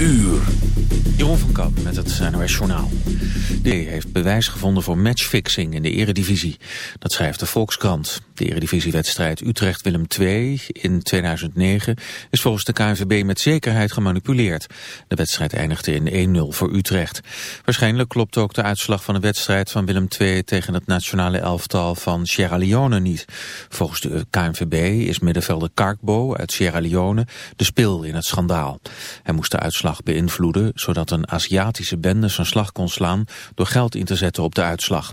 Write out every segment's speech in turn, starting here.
uur. Jeroen van Kamp met het NOS Journaal. De heeft bewijs gevonden voor matchfixing in de eredivisie. Dat schrijft de Volkskrant. De eredivisiewedstrijd Utrecht-Willem II in 2009 is volgens de KNVB met zekerheid gemanipuleerd. De wedstrijd eindigde in 1-0 voor Utrecht. Waarschijnlijk klopt ook de uitslag van de wedstrijd van Willem II tegen het nationale elftal van Sierra Leone niet. Volgens de KNVB is middenvelder Karkbo uit Sierra Leone de spil in het schandaal. Hij moest de uitslag beïnvloeden zodat een Aziatische bende zijn slag kon slaan door geld in te zetten op de uitslag.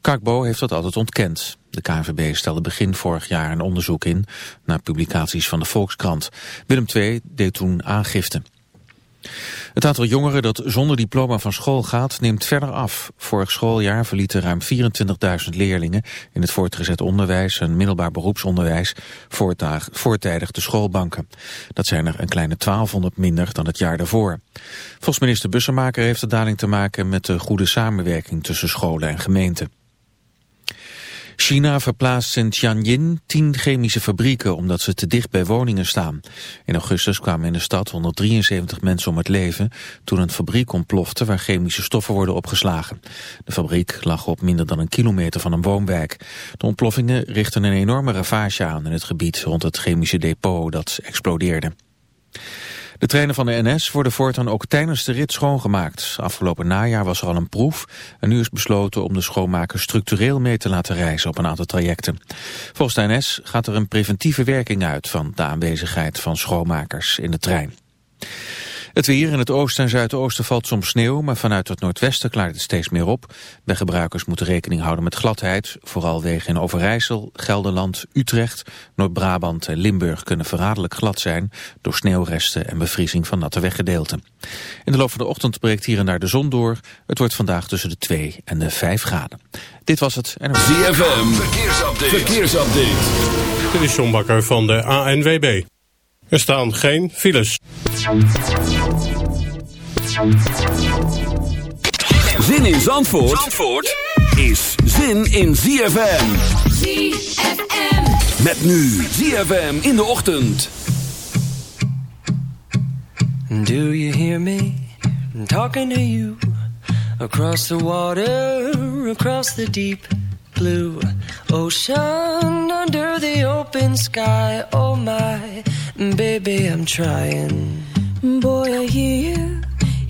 Karkbo heeft dat altijd ontkend. De KNVB stelde begin vorig jaar een onderzoek in naar publicaties van de Volkskrant. Willem II deed toen aangifte. Het aantal jongeren dat zonder diploma van school gaat neemt verder af. Vorig schooljaar verlieten ruim 24.000 leerlingen in het voortgezet onderwijs en middelbaar beroepsonderwijs voortijdig de schoolbanken. Dat zijn er een kleine 1200 minder dan het jaar daarvoor. Volgens minister Bussemaker heeft de daling te maken met de goede samenwerking tussen scholen en gemeenten. China verplaatst in Tianjin tien chemische fabrieken omdat ze te dicht bij woningen staan. In augustus kwamen in de stad 173 mensen om het leven toen een fabriek ontplofte waar chemische stoffen worden opgeslagen. De fabriek lag op minder dan een kilometer van een woonwijk. De ontploffingen richten een enorme ravage aan in het gebied rond het chemische depot dat explodeerde. De treinen van de NS worden voortaan ook tijdens de rit schoongemaakt. Afgelopen najaar was er al een proef en nu is besloten om de schoonmaker structureel mee te laten reizen op een aantal trajecten. Volgens de NS gaat er een preventieve werking uit van de aanwezigheid van schoonmakers in de trein. Het weer in het oosten en zuidoosten valt soms sneeuw, maar vanuit het noordwesten klaart het steeds meer op. Weggebruikers moeten rekening houden met gladheid. Vooral wegen in Overijssel, Gelderland, Utrecht, Noord-Brabant en Limburg kunnen verraderlijk glad zijn door sneeuwresten en bevriezing van natte weggedeelten. In de loop van de ochtend breekt hier en daar de zon door. Het wordt vandaag tussen de 2 en de 5 graden. Dit was het. En ZFM, verkeersupdate. verkeersupdate. Dit is John Bakker van de ANWB. Er staan geen files. Zin in Zandvoort, Zandvoort is zin in ZFM. ZFM. Met nu ZFM in de ochtend. Do you hear me talking to you? Across the water, across the deep blue ocean, under the open sky. Oh my, baby, I'm trying. Boy, I hear you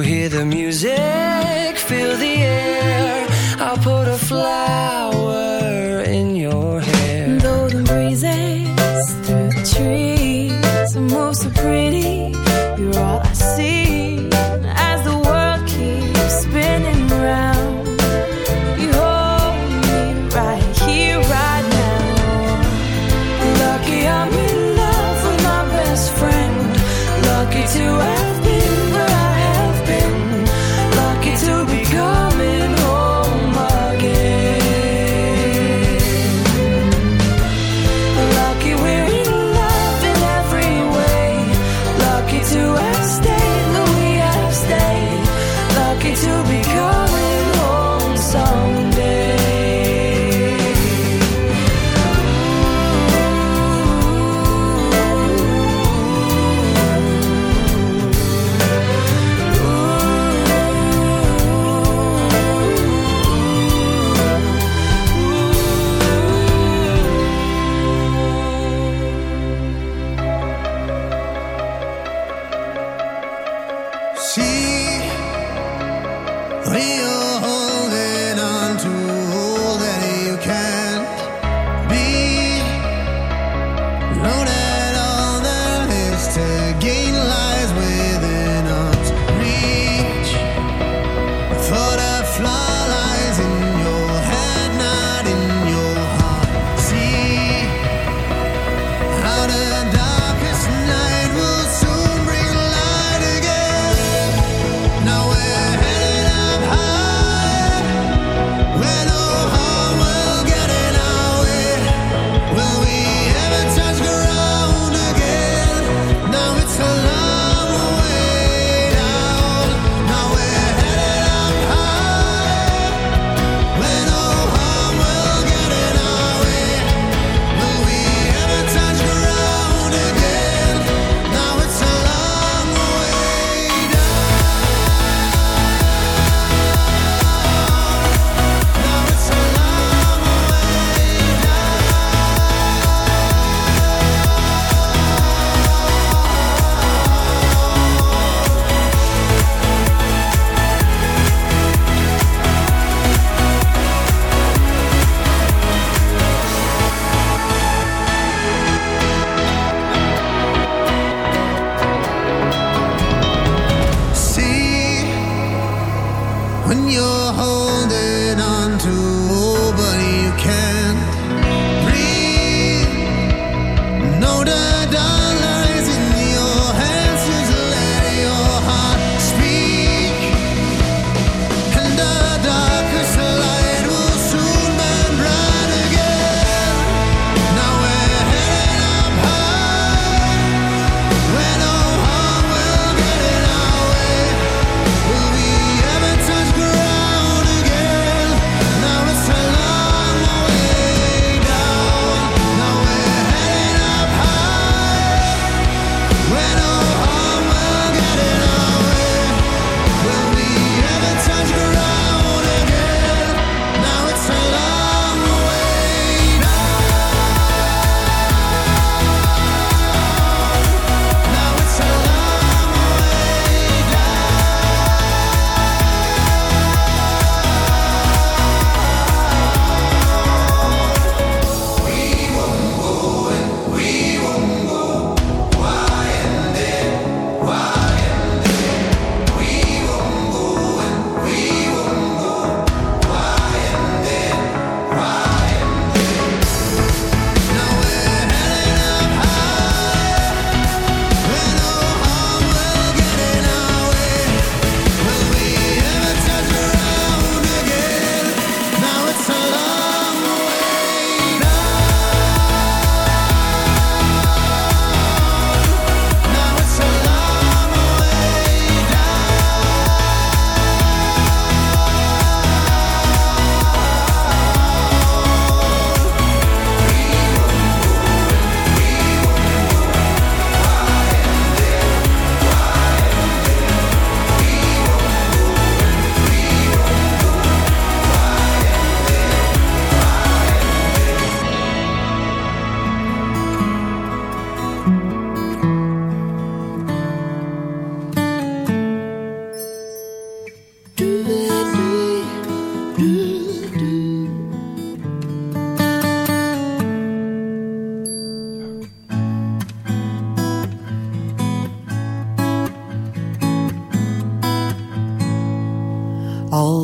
Hear the music, real.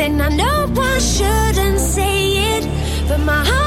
then I know I shouldn't say it, but my heart.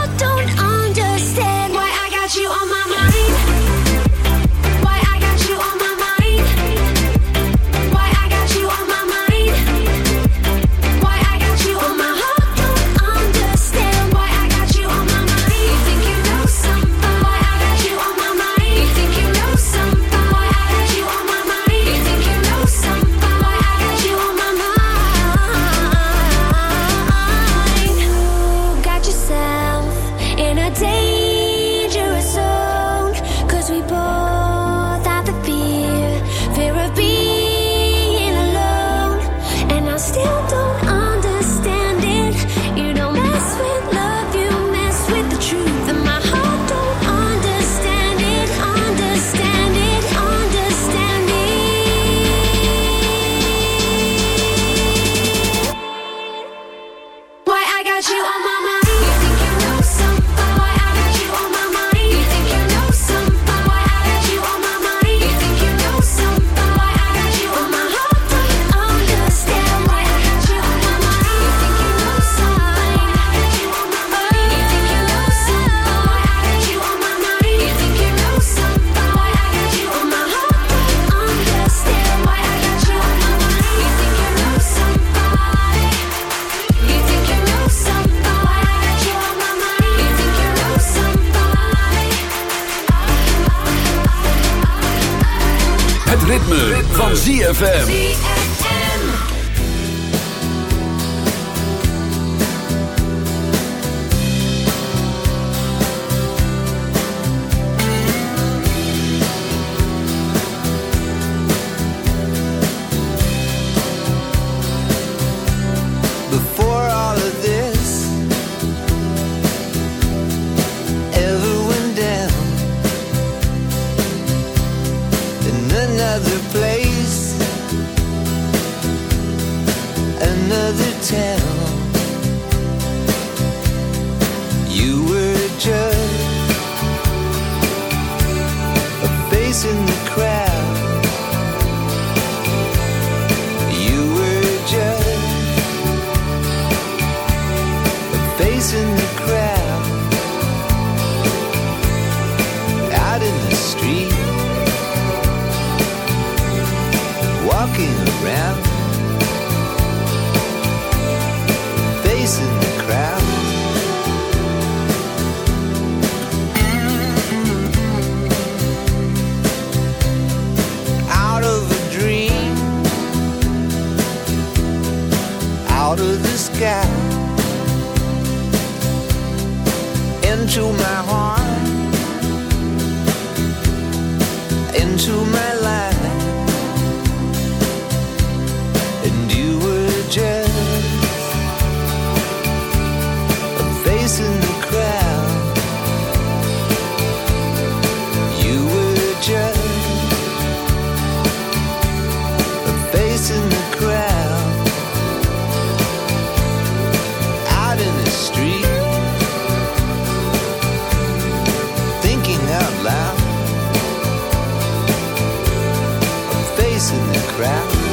chasing the crowd.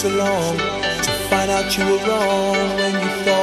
so long to find out you were wrong when you thought.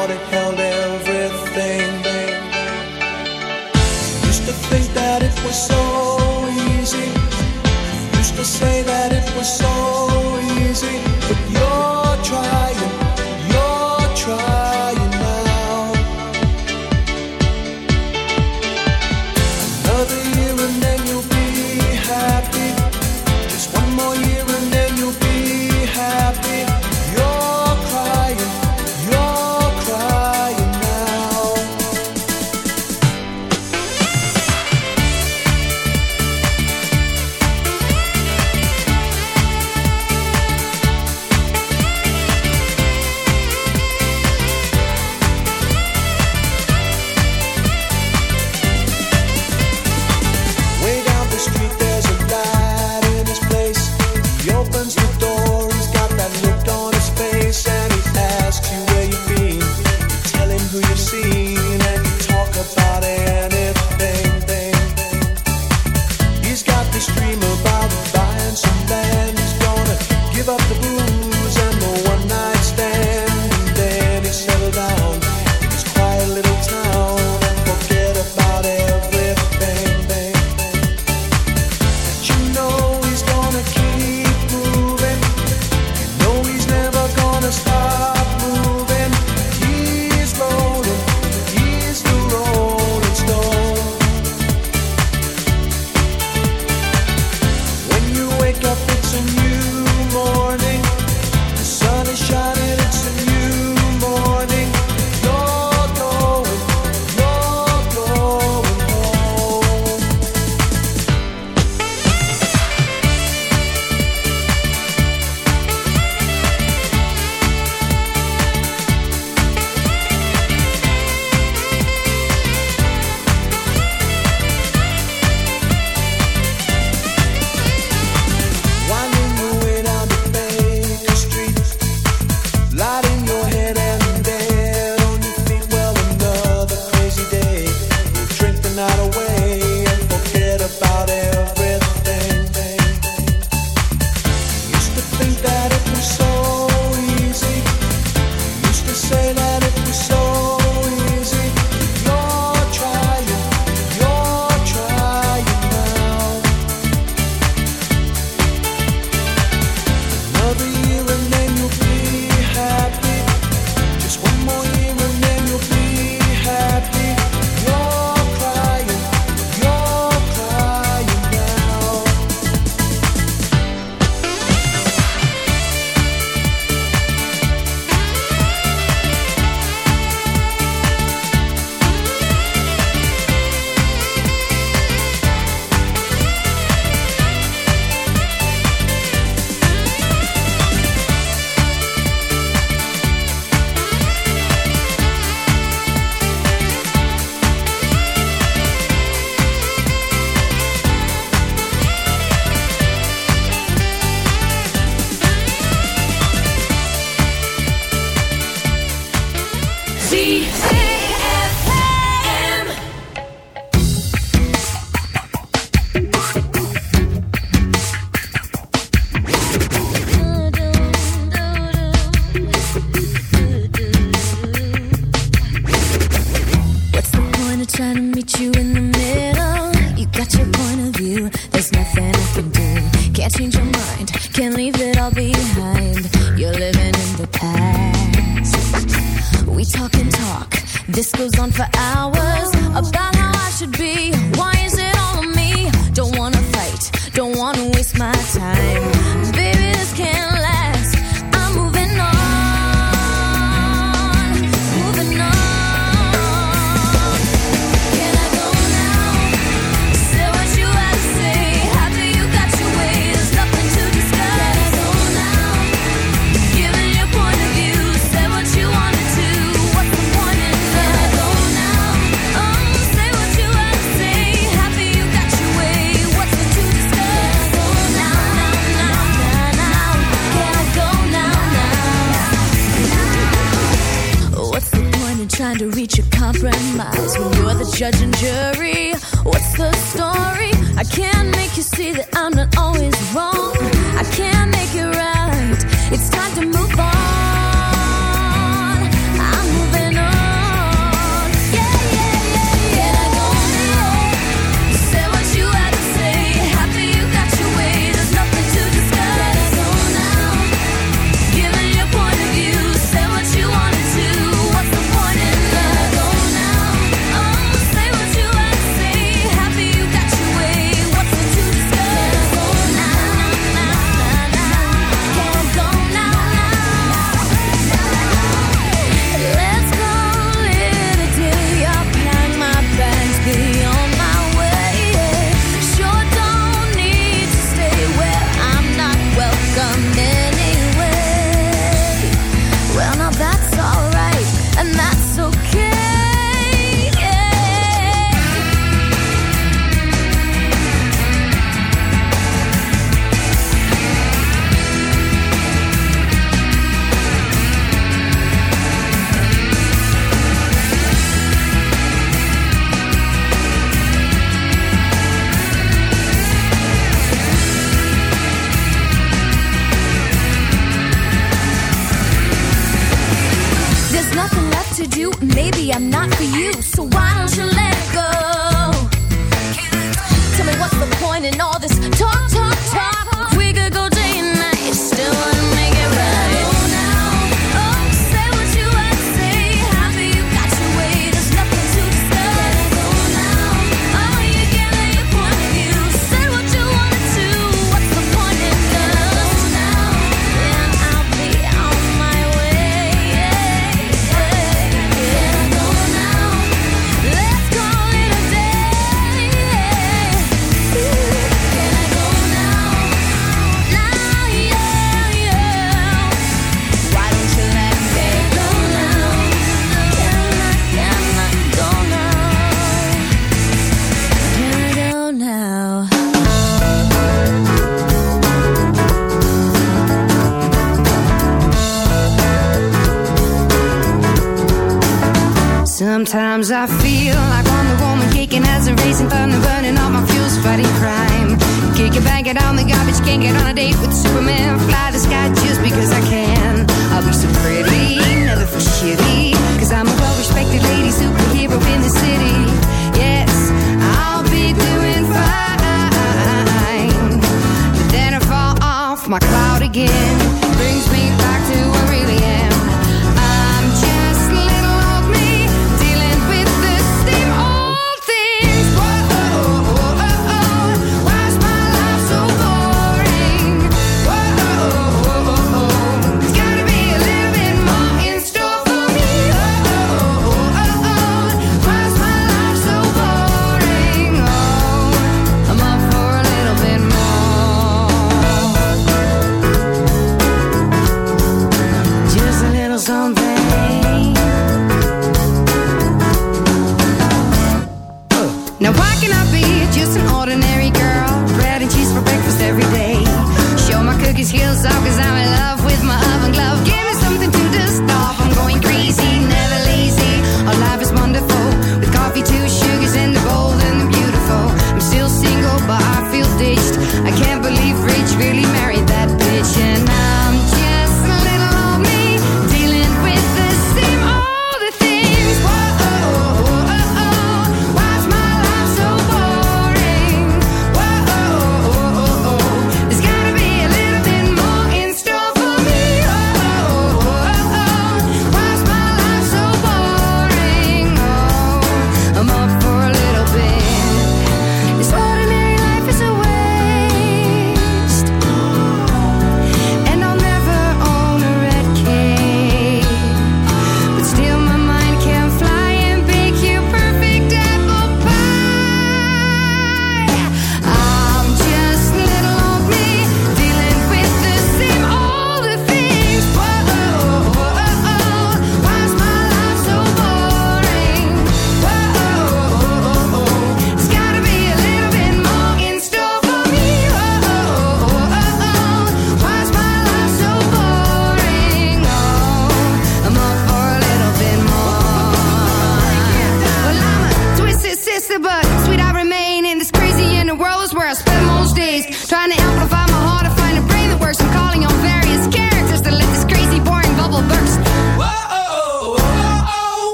I feel